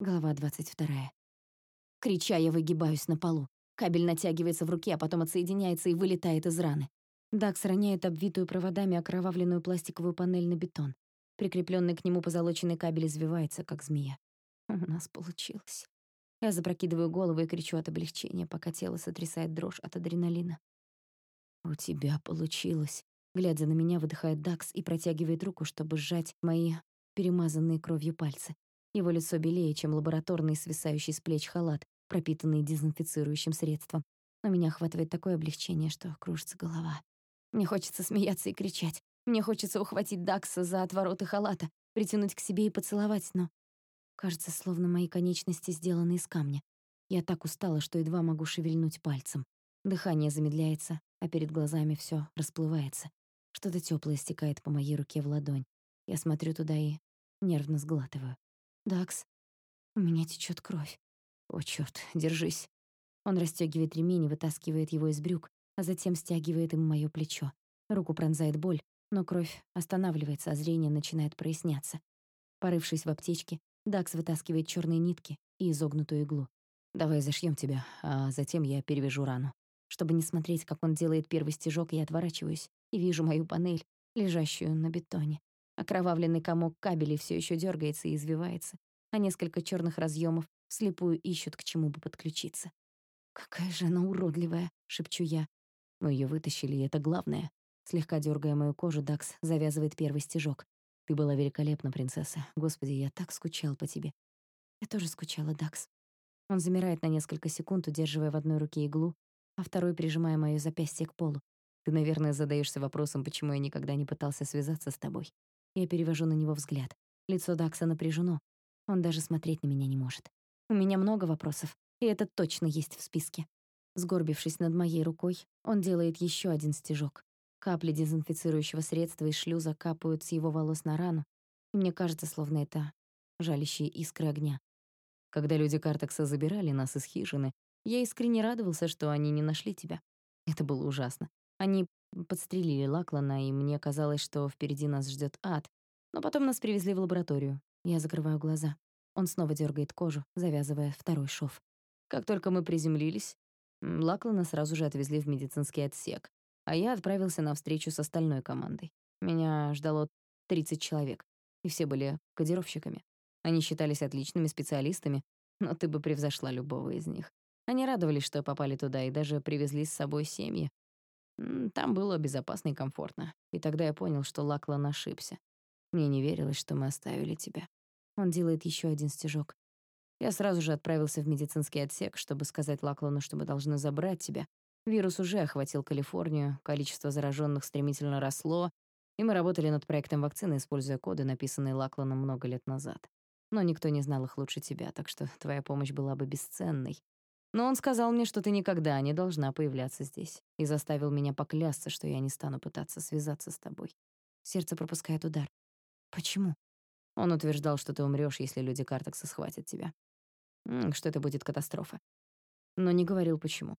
Глава 22. Крича, я выгибаюсь на полу. Кабель натягивается в руке, а потом отсоединяется и вылетает из раны. Дакс роняет обвитую проводами окровавленную пластиковую панель на бетон. Прикрепленный к нему позолоченный кабель извивается, как змея. У нас получилось. Я запрокидываю голову и кричу от облегчения, пока тело сотрясает дрожь от адреналина. «У тебя получилось», — глядя на меня, выдыхает Дакс и протягивает руку, чтобы сжать мои перемазанные кровью пальцы. Его лицо белее, чем лабораторный свисающий с плеч халат, пропитанный дезинфицирующим средством. Но меня охватывает такое облегчение, что кружится голова. Мне хочется смеяться и кричать. Мне хочется ухватить Дакса за отвороты халата, притянуть к себе и поцеловать, но... Кажется, словно мои конечности сделаны из камня. Я так устала, что едва могу шевельнуть пальцем. Дыхание замедляется, а перед глазами все расплывается. Что-то теплое стекает по моей руке в ладонь. Я смотрю туда и нервно сглатываю. «Дакс, у меня течет кровь». «О, чёрт, держись». Он расстёгивает ремень и вытаскивает его из брюк, а затем стягивает им моё плечо. Руку пронзает боль, но кровь останавливается, а зрение начинает проясняться. Порывшись в аптечке, Дакс вытаскивает чёрные нитки и изогнутую иглу. «Давай зашьём тебя, а затем я перевяжу рану». Чтобы не смотреть, как он делает первый стежок, я отворачиваюсь и вижу мою панель, лежащую на бетоне. Окровавленный комок кабелей все еще дергается и извивается, а несколько черных разъемов вслепую ищут, к чему бы подключиться. «Какая же она уродливая!» — шепчу я. Мы ее вытащили, и это главное. Слегка дергая мою кожу, Дакс завязывает первый стежок. «Ты была великолепна, принцесса. Господи, я так скучал по тебе». «Я тоже скучала, Дакс». Он замирает на несколько секунд, удерживая в одной руке иглу, а второй прижимая моё запястье к полу. «Ты, наверное, задаешься вопросом, почему я никогда не пытался связаться с тобой. Я перевожу на него взгляд. Лицо Дакса напряжено. Он даже смотреть на меня не может. У меня много вопросов, и это точно есть в списке. Сгорбившись над моей рукой, он делает еще один стежок. Капли дезинфицирующего средства из шлюза капают с его волос на рану, и мне кажется, словно это жалящие искры огня. Когда люди Картекса забирали нас из хижины, я искренне радовался, что они не нашли тебя. Это было ужасно. Они подстрелили Лаклана, и мне казалось, что впереди нас ждет ад. Но потом нас привезли в лабораторию. Я закрываю глаза. Он снова дергает кожу, завязывая второй шов. Как только мы приземлились, Лаклана сразу же отвезли в медицинский отсек, а я отправился на встречу с остальной командой. Меня ждало 30 человек, и все были кодировщиками. Они считались отличными специалистами, но ты бы превзошла любого из них. Они радовались, что попали туда, и даже привезли с собой семьи, там было безопасно и комфортно. И тогда я понял, что Лаклан ошибся. Мне не верилось, что мы оставили тебя. Он делает еще один стежок. Я сразу же отправился в медицинский отсек, чтобы сказать Лаклану, что мы должны забрать тебя. Вирус уже охватил Калифорнию, количество зараженных стремительно росло, и мы работали над проектом вакцины, используя коды, написанные Лакланом много лет назад. Но никто не знал их лучше тебя, так что твоя помощь была бы бесценной. Но он сказал мне, что ты никогда не должна появляться здесь, и заставил меня поклясться, что я не стану пытаться связаться с тобой. Сердце пропускает удар. Почему? Он утверждал, что ты умрёшь, если люди Картекса схватят тебя. Что это будет катастрофа. Но не говорил, почему.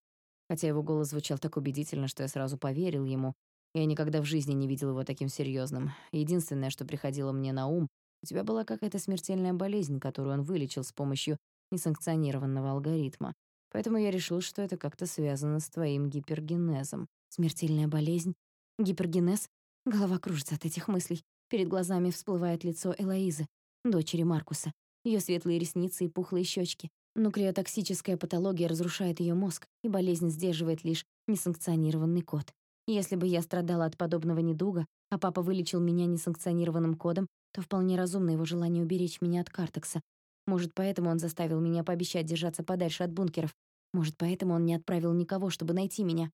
Хотя его голос звучал так убедительно, что я сразу поверил ему. Я никогда в жизни не видел его таким серьёзным. Единственное, что приходило мне на ум, у тебя была какая-то смертельная болезнь, которую он вылечил с помощью несанкционированного алгоритма. Поэтому я решил, что это как-то связано с твоим гипергенезом. Смертельная болезнь? Гипергенез? Голова кружится от этих мыслей. Перед глазами всплывает лицо Элоизы, дочери Маркуса. Ее светлые ресницы и пухлые щечки. Нуклеотоксическая патология разрушает ее мозг, и болезнь сдерживает лишь несанкционированный код. Если бы я страдала от подобного недуга, а папа вылечил меня несанкционированным кодом, то вполне разумно его желание уберечь меня от картекса, может, поэтому он заставил меня пообещать держаться подальше от бункеров. Может, поэтому он не отправил никого, чтобы найти меня.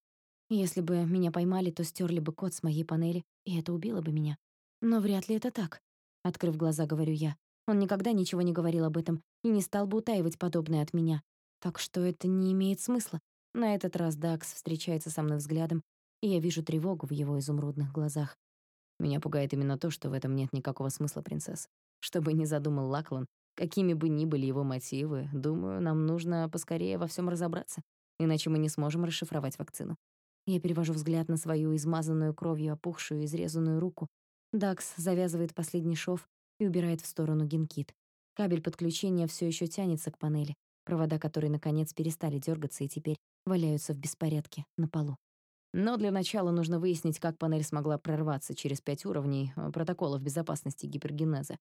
Если бы меня поймали, то стерли бы код с моей панели, и это убило бы меня. Но вряд ли это так. Открыв глаза, говорю я. Он никогда ничего не говорил об этом и не стал бы утаивать подобное от меня. Так что это не имеет смысла. На этот раз Дакс встречается со мной взглядом, и я вижу тревогу в его изумрудных глазах. Меня пугает именно то, что в этом нет никакого смысла, принцесса. Что бы ни задумал Лаклан, Какими бы ни были его мотивы, думаю, нам нужно поскорее во всем разобраться, иначе мы не сможем расшифровать вакцину. Я перевожу взгляд на свою измазанную кровью опухшую изрезанную руку. Дакс завязывает последний шов и убирает в сторону генкит. Кабель подключения все еще тянется к панели, провода которой, наконец, перестали дергаться и теперь валяются в беспорядке на полу. Но для начала нужно выяснить, как панель смогла прорваться через пять уровней э, протоколов безопасности гипергенеза.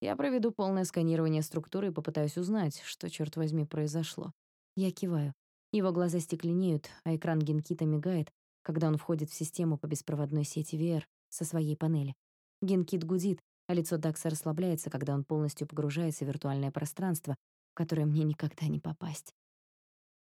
Я проведу полное сканирование структуры и попытаюсь узнать, что, черт возьми, произошло. Я киваю. Его глаза стекленеют, а экран генкита мигает, когда он входит в систему по беспроводной сети VR со своей панели. Генкит гудит, а лицо Дакса расслабляется, когда он полностью погружается в виртуальное пространство, в которое мне никогда не попасть.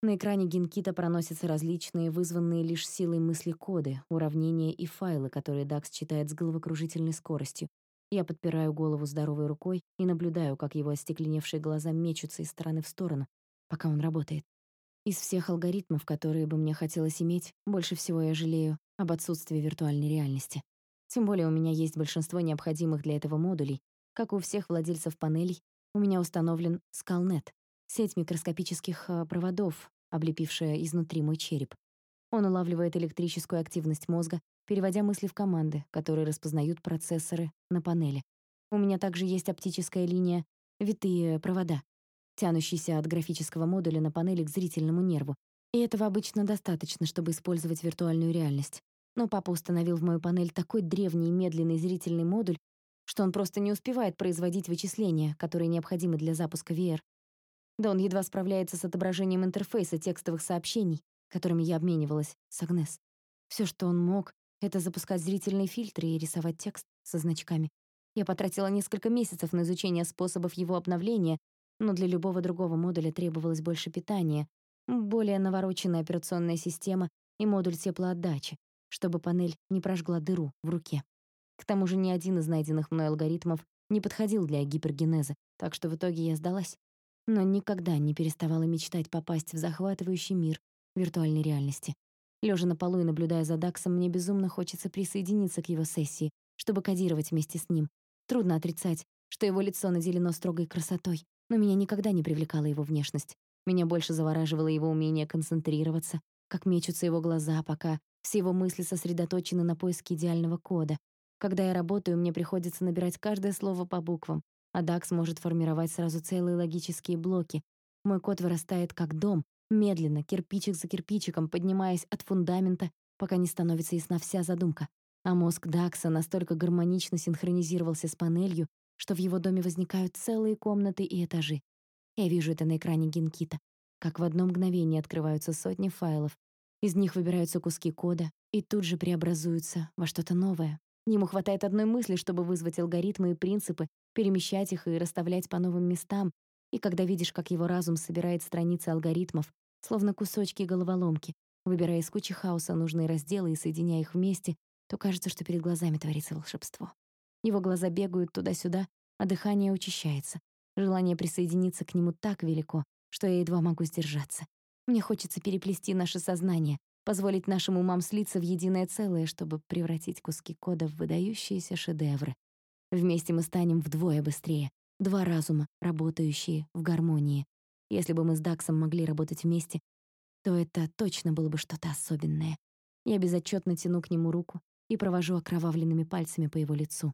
На экране Генкита проносятся различные, вызванные лишь силой мысли коды, уравнения и файлы, которые Дакс читает с головокружительной скоростью. Я подпираю голову здоровой рукой и наблюдаю, как его остекленевшие глаза мечутся из стороны в сторону, пока он работает. Из всех алгоритмов, которые бы мне хотелось иметь, больше всего я жалею об отсутствии виртуальной реальности. Тем более у меня есть большинство необходимых для этого модулей. Как у всех владельцев панелей, у меня установлен Скалнет, Сеть микроскопических э, проводов, облепившая изнутри мой череп. Он улавливает электрическую активность мозга, переводя мысли в команды, которые распознают процессоры на панели. У меня также есть оптическая линия, витые провода, тянущиеся от графического модуля на панели к зрительному нерву. И этого обычно достаточно, чтобы использовать виртуальную реальность. Но папа установил в мою панель такой древний и медленный зрительный модуль, что он просто не успевает производить вычисления, которые необходимы для запуска VR. Да он едва справляется с отображением интерфейса текстовых сообщений, которыми я обменивалась с Агнес. Всё, что он мог, это запускать зрительные фильтры и рисовать текст со значками. Я потратила несколько месяцев на изучение способов его обновления, но для любого другого модуля требовалось больше питания, более навороченная операционная система и модуль теплоотдачи, чтобы панель не прожгла дыру в руке. К тому же ни один из найденных мной алгоритмов не подходил для гипергенеза, так что в итоге я сдалась но никогда не переставала мечтать попасть в захватывающий мир виртуальной реальности. Лежа на полу и наблюдая за Даксом, мне безумно хочется присоединиться к его сессии, чтобы кодировать вместе с ним. Трудно отрицать, что его лицо наделено строгой красотой, но меня никогда не привлекала его внешность. Меня больше завораживало его умение концентрироваться, как мечутся его глаза, пока все его мысли сосредоточены на поиске идеального кода. Когда я работаю, мне приходится набирать каждое слово по буквам, а Дакс может формировать сразу целые логические блоки. Мой код вырастает как дом, медленно, кирпичик за кирпичиком, поднимаясь от фундамента, пока не становится ясна вся задумка. А мозг Дакса настолько гармонично синхронизировался с панелью, что в его доме возникают целые комнаты и этажи. Я вижу это на экране Генкита, как в одно мгновение открываются сотни файлов, из них выбираются куски кода и тут же преобразуются во что-то новое. Ему хватает одной мысли, чтобы вызвать алгоритмы и принципы, перемещать их и расставлять по новым местам, и когда видишь, как его разум собирает страницы алгоритмов, словно кусочки головоломки, выбирая из кучи хаоса нужные разделы и соединяя их вместе, то кажется, что перед глазами творится волшебство. Его глаза бегают туда-сюда, а дыхание учащается. Желание присоединиться к нему так велико, что я едва могу сдержаться. Мне хочется переплести наше сознание, позволить нашим умам слиться в единое целое, чтобы превратить куски кода в выдающиеся шедевры, Вместе мы станем вдвое быстрее. Два разума, работающие в гармонии. Если бы мы с Даксом могли работать вместе, то это точно было бы что-то особенное. Я безотчетно тяну к нему руку и провожу окровавленными пальцами по его лицу.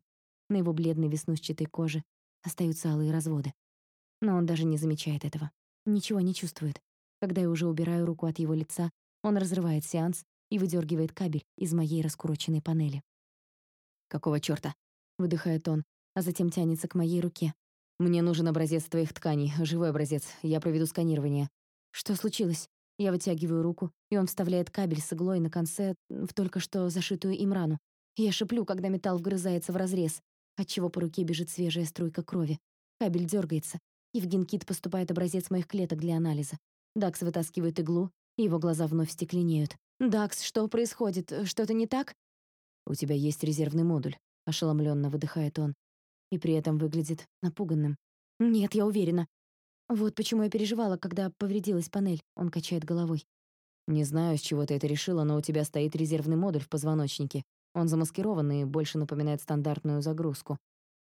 На его бледной веснушчатой коже остаются алые разводы. Но он даже не замечает этого. Ничего не чувствует. Когда я уже убираю руку от его лица, он разрывает сеанс и выдергивает кабель из моей раскуроченной панели. «Какого чёрта?» выдыхает он, а затем тянется к моей руке. Мне нужен образец твоих тканей, живой образец. Я проведу сканирование. Что случилось? Я вытягиваю руку, и он вставляет кабель с иглой на конце в только что зашитую им рану. Я шиплю, когда металл вгрызается в разрез, отчего по руке бежит свежая струйка крови. Кабель дергается, и в генкит поступает образец моих клеток для анализа. Дакс вытаскивает иглу, и его глаза вновь стекленеют. «Дакс, что происходит? Что-то не так?» «У тебя есть резервный модуль. — ошеломленно выдыхает он. И при этом выглядит напуганным. «Нет, я уверена. Вот почему я переживала, когда повредилась панель», — он качает головой. «Не знаю, с чего ты это решила, но у тебя стоит резервный модуль в позвоночнике. Он замаскированный и больше напоминает стандартную загрузку.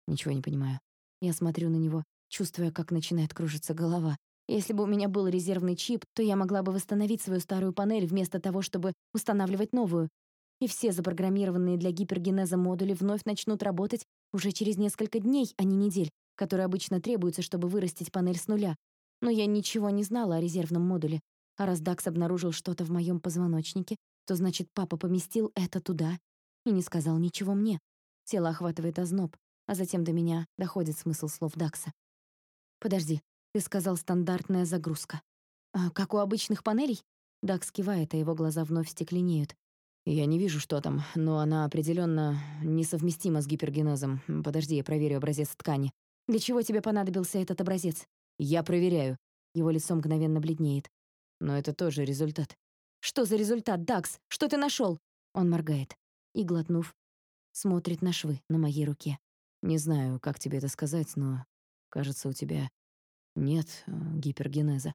Ничего не понимаю. Я смотрю на него, чувствуя, как начинает кружиться голова. Если бы у меня был резервный чип, то я могла бы восстановить свою старую панель вместо того, чтобы устанавливать новую и все запрограммированные для гипергенеза модули вновь начнут работать уже через несколько дней, а не недель. которые обычно требуются, чтобы вырастить панель с нуля. Но я ничего не знала о резервном модуле. А раз Дакс обнаружил что-то в моем позвоночнике, то значит, папа поместил это туда и не сказал ничего мне. Тело охватывает озноб, а затем до меня доходит смысл слов Дакса. «Подожди, ты сказал стандартная загрузка. А как у обычных панелей?» Дакс кивает, а его глаза вновь стекленеют. Я не вижу, что там, но она определенно несовместима с гипергенезом. Подожди, я проверю образец ткани. Для чего тебе понадобился этот образец? Я проверяю. Его лицо мгновенно бледнеет. Но это тоже результат. Что за результат, Дакс? Что ты нашел? Он моргает и, глотнув, смотрит на швы на моей руке. Не знаю, как тебе это сказать, но, кажется, у тебя нет э, гипергенеза.